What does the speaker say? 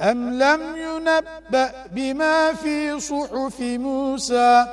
أم لم ينبأ بما في صحف موسى